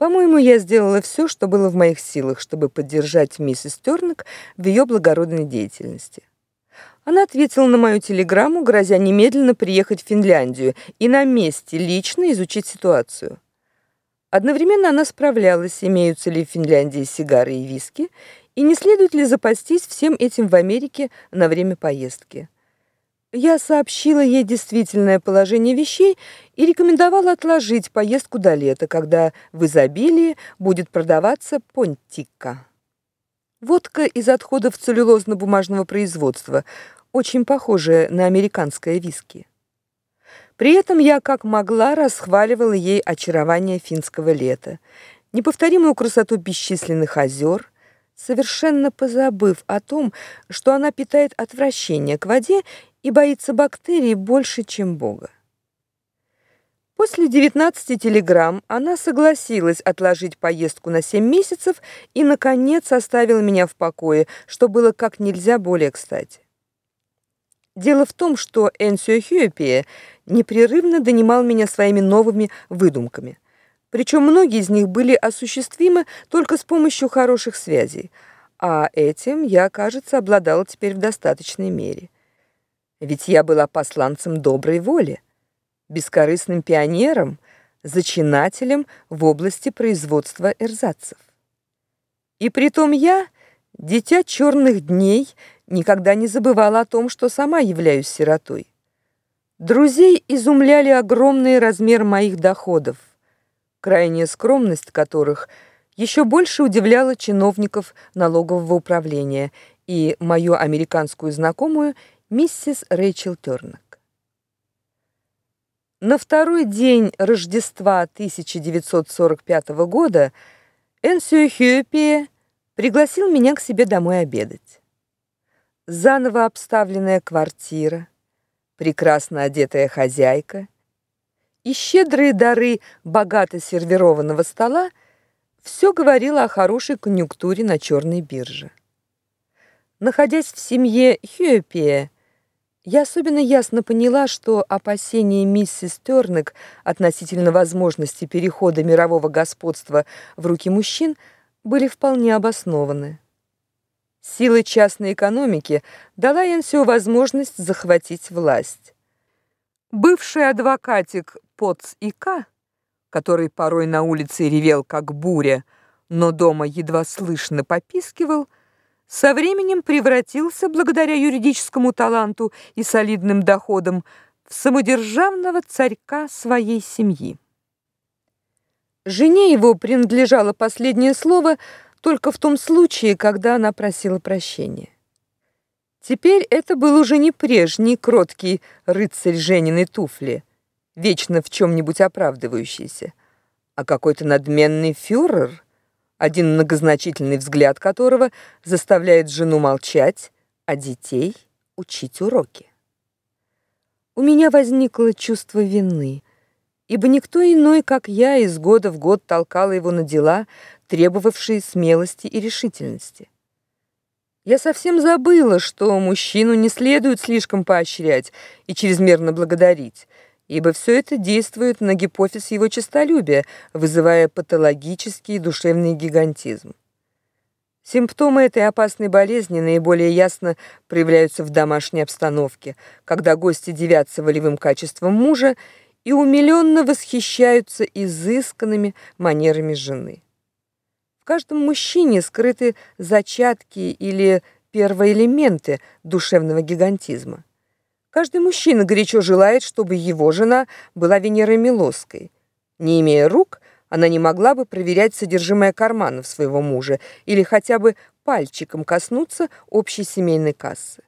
По-моему, я сделала все, что было в моих силах, чтобы поддержать миссис Тернок в ее благородной деятельности. Она ответила на мою телеграмму, грозя немедленно приехать в Финляндию и на месте лично изучить ситуацию. Одновременно она справлялась, имеются ли в Финляндии сигары и виски, и не следует ли запастись всем этим в Америке на время поездки. Я сообщила ей действительное положение вещей и рекомендовала отложить поездку до лета, когда в изобилии будет продаваться понтика. Водка из отходов целлюлозно-бумажного производства, очень похожая на американское виски. При этом я как могла расхваливала ей очарование финского лета, неповторимую красоту бесчисленных озер, совершенно позабыв о том, что она питает отвращение к воде и боится бактерий больше, чем Бога. После 19 телеграмм она согласилась отложить поездку на 7 месяцев и наконец оставила меня в покое, что было как нельзя более кстати. Дело в том, что Энсио Хьюпи непрерывно донимал меня своими новыми выдумками. Причем многие из них были осуществимы только с помощью хороших связей, а этим я, кажется, обладала теперь в достаточной мере. Ведь я была посланцем доброй воли, бескорыстным пионером, зачинателем в области производства эрзацев. И притом я, дитя черных дней, никогда не забывала о том, что сама являюсь сиротой. Друзей изумляли огромный размер моих доходов, крайняя скромность которых еще больше удивляла чиновников налогового управления и мою американскую знакомую миссис Рэйчел Тёрнок. На второй день Рождества 1945 года Энсио Хьюпи пригласил меня к себе домой обедать. Заново обставленная квартира, прекрасно одетая хозяйка и щедрые дары богато сервированного стола все говорило о хорошей конъюнктуре на черной бирже. Находясь в семье Хьюпи, я особенно ясно поняла, что опасения миссис Тёрнек относительно возможности перехода мирового господства в руки мужчин были вполне обоснованы. Сила частной экономики дала Энсио возможность захватить власть. Бывший адвокатик Поц и К, который порой на улице ревел как буря, но дома едва слышно попискивал, — со временем превратился, благодаря юридическому таланту и солидным доходам, в самодержавного царька своей семьи. Жене его принадлежало последнее слово только в том случае, когда она просила прощения. Теперь это был уже не прежний кроткий рыцарь Жениной туфли, вечно в чем нибудь оправдывающийся, а какой-то надменный фюрер, один многозначительный взгляд которого заставляет жену молчать, а детей учить уроки. У меня возникло чувство вины, ибо никто иной, как я, из года в год толкала его на дела, требовавшие смелости и решительности. Я совсем забыла, что мужчину не следует слишком поощрять и чрезмерно благодарить, ибо все это действует на гипофиз его честолюбия, вызывая патологический душевный гигантизм. Симптомы этой опасной болезни наиболее ясно проявляются в домашней обстановке, когда гости дивятся волевым качествам мужа и умилённо восхищаются изысканными манерами жены. Каждом мужчине скрыты зачатки или первоэлементы душевного гигантизма. Каждый мужчина горячо желает, чтобы его жена была Венерой Милосской. Не имея рук, она не могла бы проверять содержимое карманов своего мужа или хотя бы пальчиком коснуться общей семейной кассы.